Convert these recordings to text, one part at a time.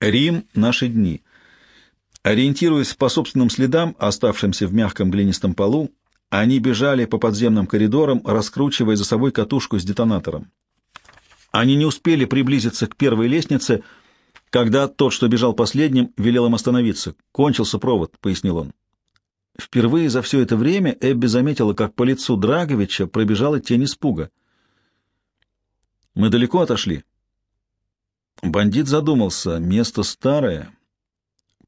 Рим — наши дни. Ориентируясь по собственным следам, оставшимся в мягком глинистом полу, они бежали по подземным коридорам, раскручивая за собой катушку с детонатором. Они не успели приблизиться к первой лестнице, когда тот, что бежал последним, велел им остановиться. «Кончился провод», — пояснил он. Впервые за все это время Эбби заметила, как по лицу Драговича пробежала тень испуга. «Мы далеко отошли?» Бандит задумался. Место старое.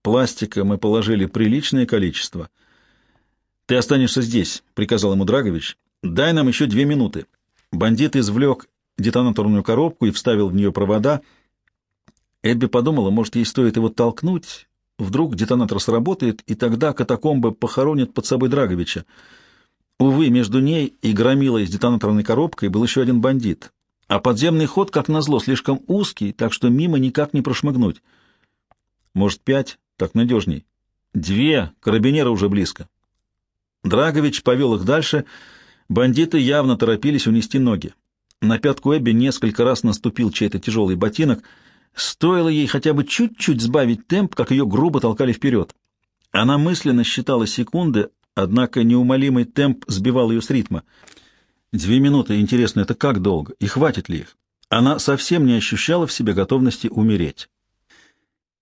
Пластика мы положили приличное количество. «Ты останешься здесь», — приказал ему Драгович. «Дай нам еще две минуты». Бандит извлек детонаторную коробку и вставил в нее провода. Эбби подумала, может, ей стоит его толкнуть. Вдруг детонатор сработает, и тогда катакомбы похоронят под собой Драговича. Увы, между ней и громилой с детонаторной коробкой был еще один бандит. А подземный ход, как назло, слишком узкий, так что мимо никак не прошмыгнуть. Может, пять? Так надежней. Две. Карабинеры уже близко. Драгович повел их дальше. Бандиты явно торопились унести ноги. На пятку Эбби несколько раз наступил чей-то тяжелый ботинок. Стоило ей хотя бы чуть-чуть сбавить темп, как ее грубо толкали вперед. Она мысленно считала секунды, однако неумолимый темп сбивал ее с ритма — Две минуты, интересно, это как долго? И хватит ли их? Она совсем не ощущала в себе готовности умереть.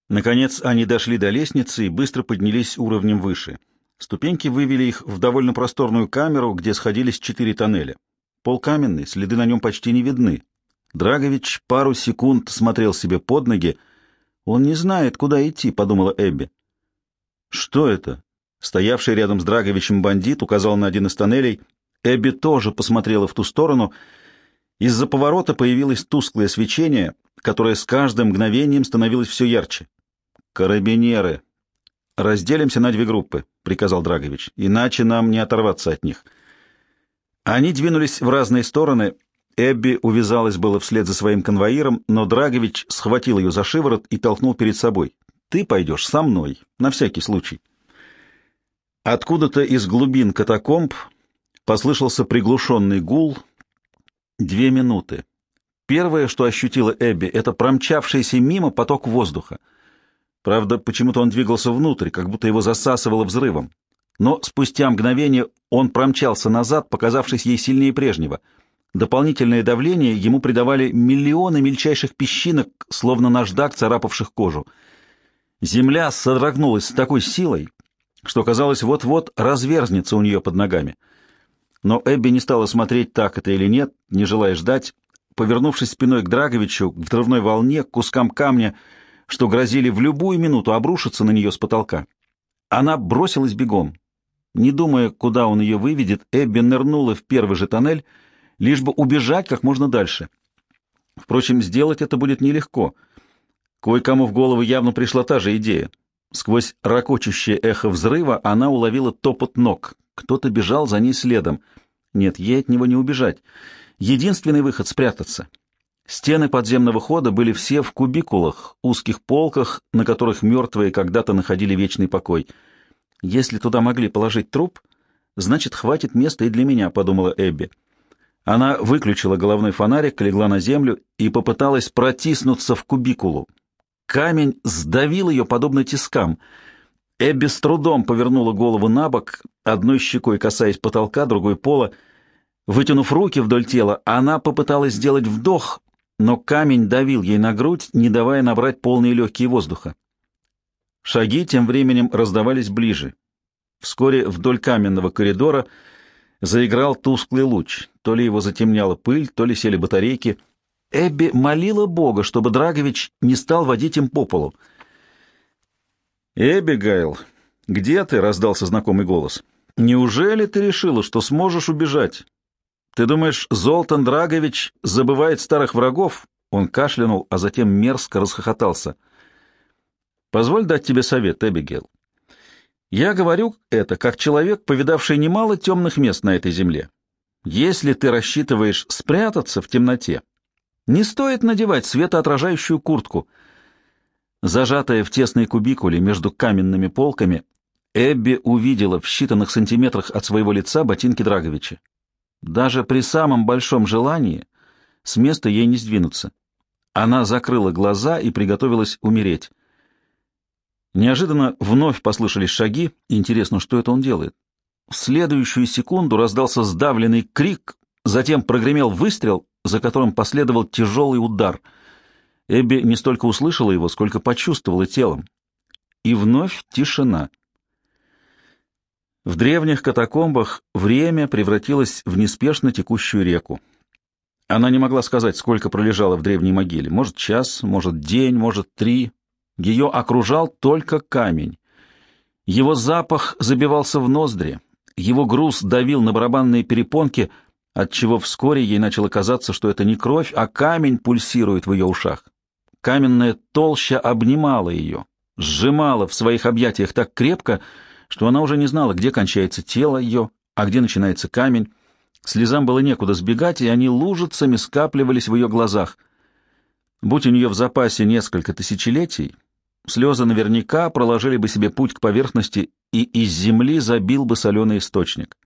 Наконец они дошли до лестницы и быстро поднялись уровнем выше. Ступеньки вывели их в довольно просторную камеру, где сходились четыре тоннеля. Пол каменный, следы на нем почти не видны. Драгович пару секунд смотрел себе под ноги. «Он не знает, куда идти», — подумала Эбби. «Что это?» Стоявший рядом с Драговичем бандит указал на один из тоннелей — Эбби тоже посмотрела в ту сторону. Из-за поворота появилось тусклое свечение, которое с каждым мгновением становилось все ярче. «Карабинеры!» «Разделимся на две группы», — приказал Драгович, — «иначе нам не оторваться от них». Они двинулись в разные стороны. Эбби увязалась было вслед за своим конвоиром, но Драгович схватил ее за шиворот и толкнул перед собой. «Ты пойдешь со мной, на всякий случай». Откуда-то из глубин катакомб Послышался приглушенный гул. Две минуты. Первое, что ощутила Эбби, это промчавшийся мимо поток воздуха. Правда, почему-то он двигался внутрь, как будто его засасывало взрывом. Но спустя мгновение он промчался назад, показавшись ей сильнее прежнего. Дополнительное давление ему придавали миллионы мельчайших песчинок, словно наждак, царапавших кожу. Земля содрогнулась с такой силой, что, казалось, вот-вот разверзнется у нее под ногами — но Эбби не стала смотреть, так это или нет, не желая ждать. Повернувшись спиной к Драговичу, к взрывной волне, к кускам камня, что грозили в любую минуту обрушиться на нее с потолка, она бросилась бегом. Не думая, куда он ее выведет, Эбби нырнула в первый же тоннель, лишь бы убежать как можно дальше. Впрочем, сделать это будет нелегко. Кое-кому в голову явно пришла та же идея. Сквозь ракочущее эхо взрыва она уловила топот ног. Кто-то бежал за ней следом. Нет, ей от него не убежать. Единственный выход — спрятаться. Стены подземного хода были все в кубикулах, узких полках, на которых мертвые когда-то находили вечный покой. Если туда могли положить труп, значит, хватит места и для меня, — подумала Эбби. Она выключила головной фонарик, легла на землю и попыталась протиснуться в кубикулу. Камень сдавил ее, подобно тискам — Эбби с трудом повернула голову на бок, одной щекой касаясь потолка, другой пола. Вытянув руки вдоль тела, она попыталась сделать вдох, но камень давил ей на грудь, не давая набрать полные легкие воздуха. Шаги тем временем раздавались ближе. Вскоре вдоль каменного коридора заиграл тусклый луч. То ли его затемняла пыль, то ли сели батарейки. Эбби молила Бога, чтобы Драгович не стал водить им по полу. «Эбигайл, где ты?» — раздался знакомый голос. «Неужели ты решила, что сможешь убежать? Ты думаешь, Золтан Драгович забывает старых врагов?» Он кашлянул, а затем мерзко расхохотался. «Позволь дать тебе совет, Эбигейл. Я говорю это как человек, повидавший немало темных мест на этой земле. Если ты рассчитываешь спрятаться в темноте, не стоит надевать светоотражающую куртку — Зажатая в тесной кубикуле между каменными полками, Эбби увидела в считанных сантиметрах от своего лица ботинки Драговича. Даже при самом большом желании с места ей не сдвинуться. Она закрыла глаза и приготовилась умереть. Неожиданно вновь послышались шаги. Интересно, что это он делает? В следующую секунду раздался сдавленный крик, затем прогремел выстрел, за которым последовал тяжелый удар. Эбби не столько услышала его, сколько почувствовала телом. И вновь тишина. В древних катакомбах время превратилось в неспешно текущую реку. Она не могла сказать, сколько пролежала в древней могиле. Может, час, может, день, может, три. Ее окружал только камень. Его запах забивался в ноздри, его груз давил на барабанные перепонки, отчего вскоре ей начало казаться, что это не кровь, а камень пульсирует в ее ушах. Каменная толща обнимала ее, сжимала в своих объятиях так крепко, что она уже не знала, где кончается тело ее, а где начинается камень. Слезам было некуда сбегать, и они лужицами скапливались в ее глазах. Будь у нее в запасе несколько тысячелетий, слезы наверняка проложили бы себе путь к поверхности и из земли забил бы соленый источник.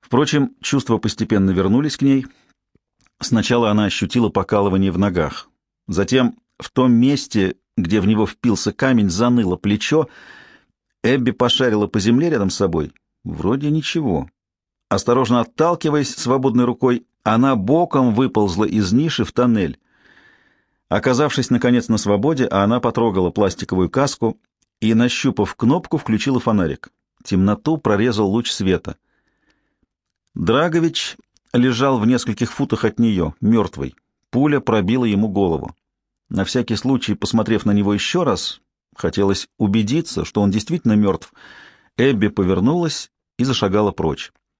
Впрочем, чувства постепенно вернулись к ней. Сначала она ощутила покалывание в ногах. Затем в том месте, где в него впился камень, заныло плечо. Эбби пошарила по земле рядом с собой. Вроде ничего. Осторожно отталкиваясь свободной рукой, она боком выползла из ниши в тоннель. Оказавшись, наконец, на свободе, она потрогала пластиковую каску и, нащупав кнопку, включила фонарик. Темноту прорезал луч света. Драгович лежал в нескольких футах от нее, мертвый. Пуля пробила ему голову. На всякий случай, посмотрев на него еще раз, хотелось убедиться, что он действительно мертв, Эбби повернулась и зашагала прочь.